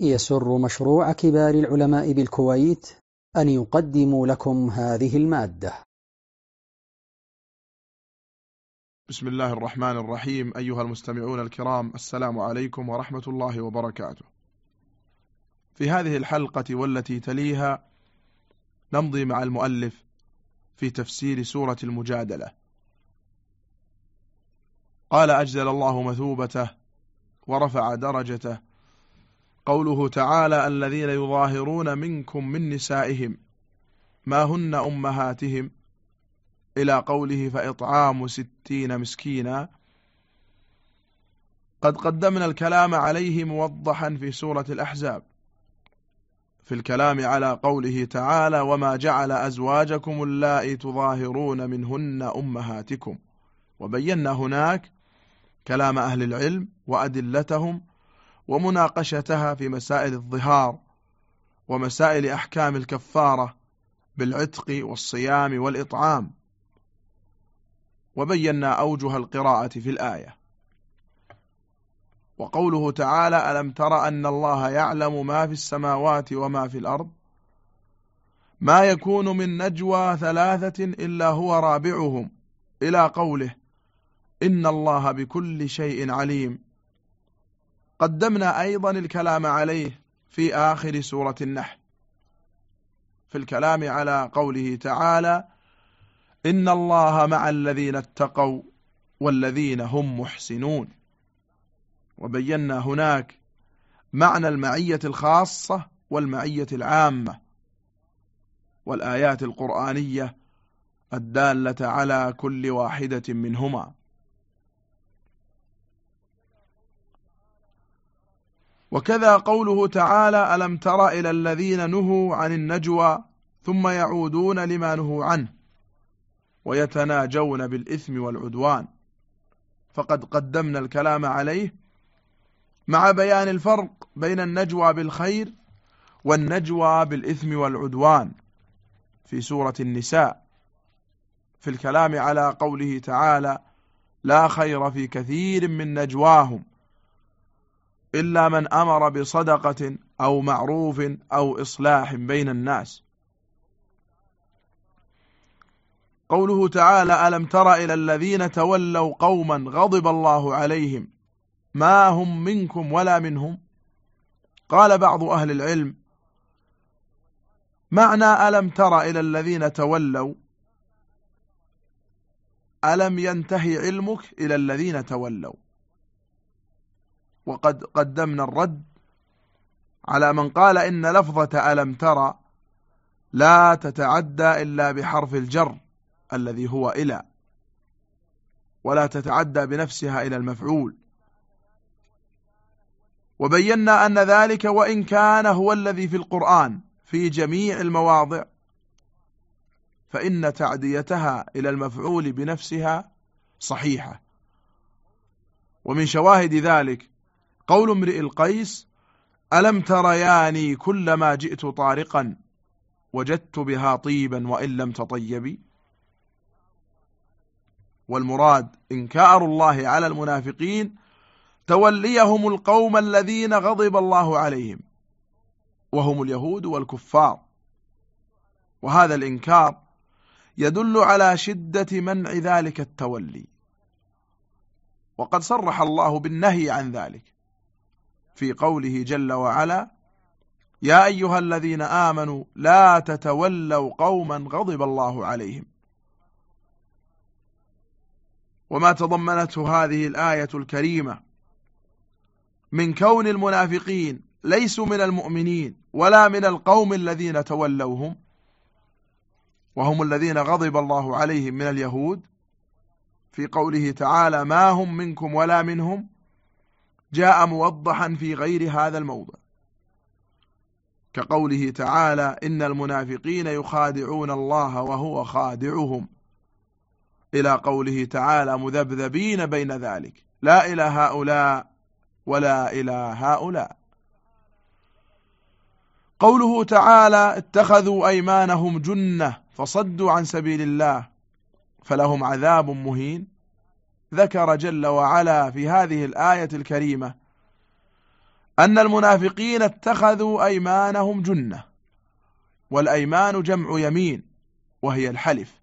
يسر مشروع كبار العلماء بالكويت أن يقدم لكم هذه المادة. بسم الله الرحمن الرحيم. أيها المستمعون الكرام السلام عليكم ورحمة الله وبركاته. في هذه الحلقة والتي تليها نمضي مع المؤلف في تفسير سورة المجادلة. قال أجزل الله مثوبته ورفع درجته قوله تعالى الذين يظاهرون منكم من نسائهم ما هن أمهاتهم إلى قوله فإطعام ستين مسكينا قد قدمنا الكلام عليه موضحا في سورة الأحزاب في الكلام على قوله تعالى وما جعل أزواجكم اللائي تظاهرون منهن أمهاتكم وبينا هناك كلام أهل العلم وأدلتهم ومناقشتها في مسائل الظهار ومسائل أحكام الكفارة بالعتق والصيام والإطعام. وبينا أوجه القراءة في الآية. وقوله تعالى ألم تر أن الله يعلم ما في السماوات وما في الأرض؟ ما يكون من نجوى ثلاثة إلا هو رابعهم. إلى قوله إن الله بكل شيء عليم. قدمنا أيضا الكلام عليه في آخر سورة النحل في الكلام على قوله تعالى إن الله مع الذين اتقوا والذين هم محسنون. وبينا هناك معنى المعية الخاصة والمعية العامة والآيات القرآنية الدالة على كل واحدة منهما. وكذا قوله تعالى ألم تر إلى الذين نهوا عن النجوى ثم يعودون لما نهوا عنه ويتناجون بالإثم والعدوان؟ فقد قدمنا الكلام عليه مع بيان الفرق بين النجوى بالخير والنجوى بالإثم والعدوان في سورة النساء. في الكلام على قوله تعالى لا خير في كثير من نجواهم. إلا من أمر بصدقة أو معروف أو إصلاح بين الناس. قوله تعالى ألم تر إلى الذين تولوا قوما غضب الله عليهم؟ ما هم منكم ولا منهم؟ قال بعض أهل العلم معنى ألم تر إلى الذين تولوا؟ ألم ينتهي علمك إلى الذين تولوا؟ وقد قدمنا الرد على من قال إن لفظة ألم ترى لا تتعدى إلا بحرف الجر الذي هو إلى ولا تتعدى بنفسها إلى المفعول. وبينا أن ذلك وإن كان هو الذي في القرآن في جميع المواضع فإن تعديتها إلى المفعول بنفسها صحيحة. ومن شواهد ذلك قول امرئ القيس ألم ترياني كلما جئت طارقا وجدت بها طيبا وإن لم تطيبي؟ والمراد إنكار الله على المنافقين توليهم القوم الذين غضب الله عليهم وهم اليهود والكفار. وهذا الإنكار يدل على شدة منع ذلك التولي. وقد صرح الله بالنهي عن ذلك. في قوله جل وعلا يا أيها الذين آمنوا لا تتولوا قوما غضب الله عليهم. وما تضمنته هذه الآية الكريمة من كون المنافقين ليسوا من المؤمنين ولا من القوم الذين تولوهم وهم الذين غضب الله عليهم من اليهود في قوله تعالى ما هم منكم ولا منهم جاء موضحا في غير هذا الموضع. كقوله تعالى إن المنافقين يخادعون الله وهو خادعهم. إلى قوله تعالى مذبذبين بين ذلك. لا إلى هؤلاء ولا إلى هؤلاء. قوله تعالى اتخذوا أيمانهم جنة فصدوا عن سبيل الله فلهم عذاب مهين. ذكر جل وعلا في هذه الآية الكريمة أن المنافقين اتخذوا أيمانهم جنة والأيمان جمع يمين وهي الحلف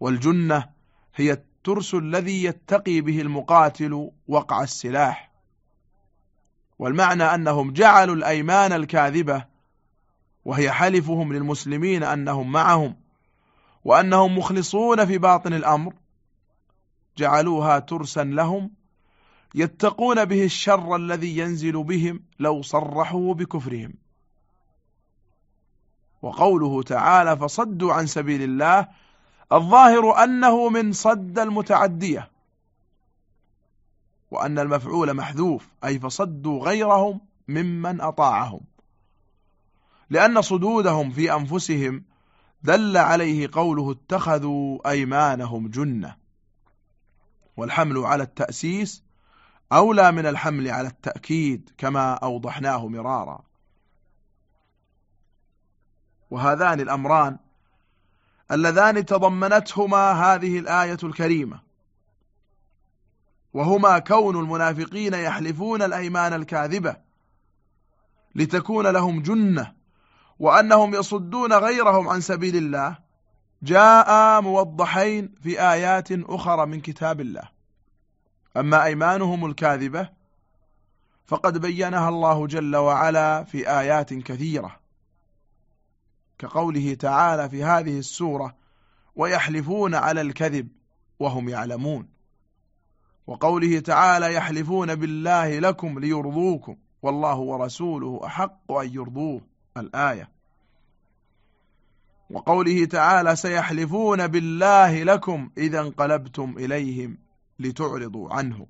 والجنة هي الترس الذي يتقي به المقاتل وقع السلاح والمعنى أنهم جعلوا الأيمان الكاذبة وهي حلفهم للمسلمين أنهم معهم وأنهم مخلصون في باطن الأمر جعلوها ترسا لهم يتقون به الشر الذي ينزل بهم لو صرحوا بكفرهم. وقوله تعالى فصدوا عن سبيل الله. الظاهر أنه من صد المتعدية. وأن المفعول محذوف أي فصدوا غيرهم ممن أطاعهم. لأن صدودهم في أنفسهم دل عليه قوله اتخذوا أيمانهم جنة. والحمل على التأسيس أولى من الحمل على التأكيد كما أوضحناه مرارا. وهذان الأمران اللذان تضمنتهما هذه الآية الكريمة. وهما كون المنافقين يحلفون الأيمان الكاذبة لتكون لهم جنة وأنهم يصدون غيرهم عن سبيل الله جاء موضحين في آيات أخرى من كتاب الله. أما أيمانهم الكاذبة فقد بينها الله جل وعلا في آيات كثيرة كقوله تعالى في هذه السورة ويحلفون على الكذب وهم يعلمون وقوله تعالى يحلفون بالله لكم ليرضوكم والله ورسوله أحق أن يرضوه الآية. وقوله تعالى سيحلفون بالله لكم إذا انقلبتم إليهم لتعرضوا عنهم.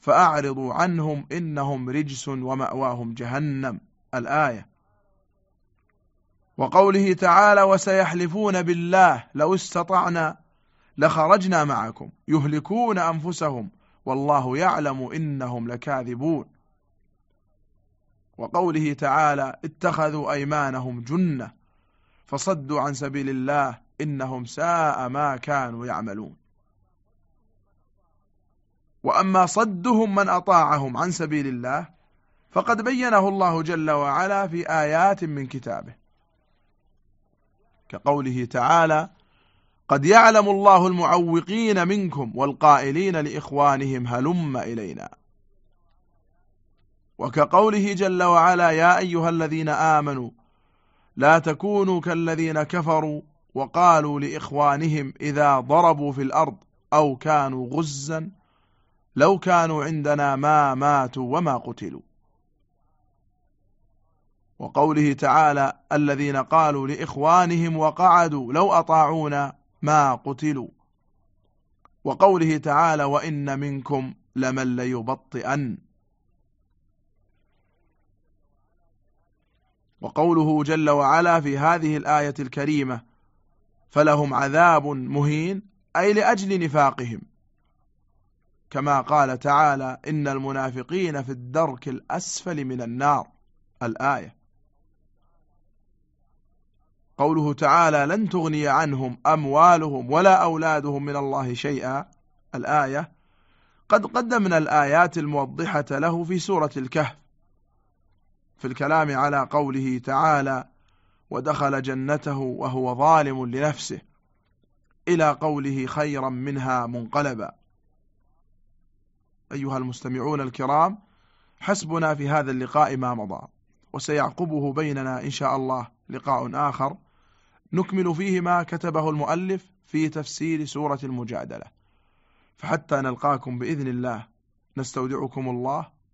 فأعرضوا عنهم إنهم رجس ومأواهم جهنم. الآية. وقوله تعالى وسيحلفون بالله لو استطعنا لخرجنا معكم يهلكون أنفسهم والله يعلم إنهم لكاذبون. وقوله تعالى اتخذوا أيمانهم جنة. فصدوا عن سبيل الله إنهم ساء ما كانوا يعملون. وأما صدهم من أطاعهم عن سبيل الله فقد بينه الله جل وعلا في آيات من كتابه. كقوله تعالى قد يعلم الله المعوقين منكم والقائلين لإخوانهم هلم إلينا. وكقوله جل وعلا يا أيها الذين آمنوا لا تكونوا كالذين كفروا وقالوا لإخوانهم إذا ضربوا في الأرض أو كانوا غزا لو كانوا عندنا ما ماتوا وما قتلوا. وقوله تعالى الذين قالوا لإخوانهم وقعدوا لو أطاعونا ما قتلوا. وقوله تعالى وإن منكم لمن ليبطئن. وقوله جل وعلا في هذه الآية الكريمة فلهم عذاب مهين أي لأجل نفاقهم. كما قال تعالى إن المنافقين في الدرك الأسفل من النار. الآية. قوله تعالى لن تغني عنهم أموالهم ولا أولادهم من الله شيئا. الآية. قد قدمنا الآيات الموضحة له في سورة الكهف. في الكلام على قوله تعالى ودخل جنته وهو ظالم لنفسه إلى قوله خيرا منها منقلبا. أيها المستمعون الكرام حسبنا في هذا اللقاء ما مضى وسيعقبه بيننا إن شاء الله لقاء آخر. نكمل فيه ما كتبه المؤلف في تفسير سورة المجادلة. فحتى نلقاكم بإذن الله نستودعكم الله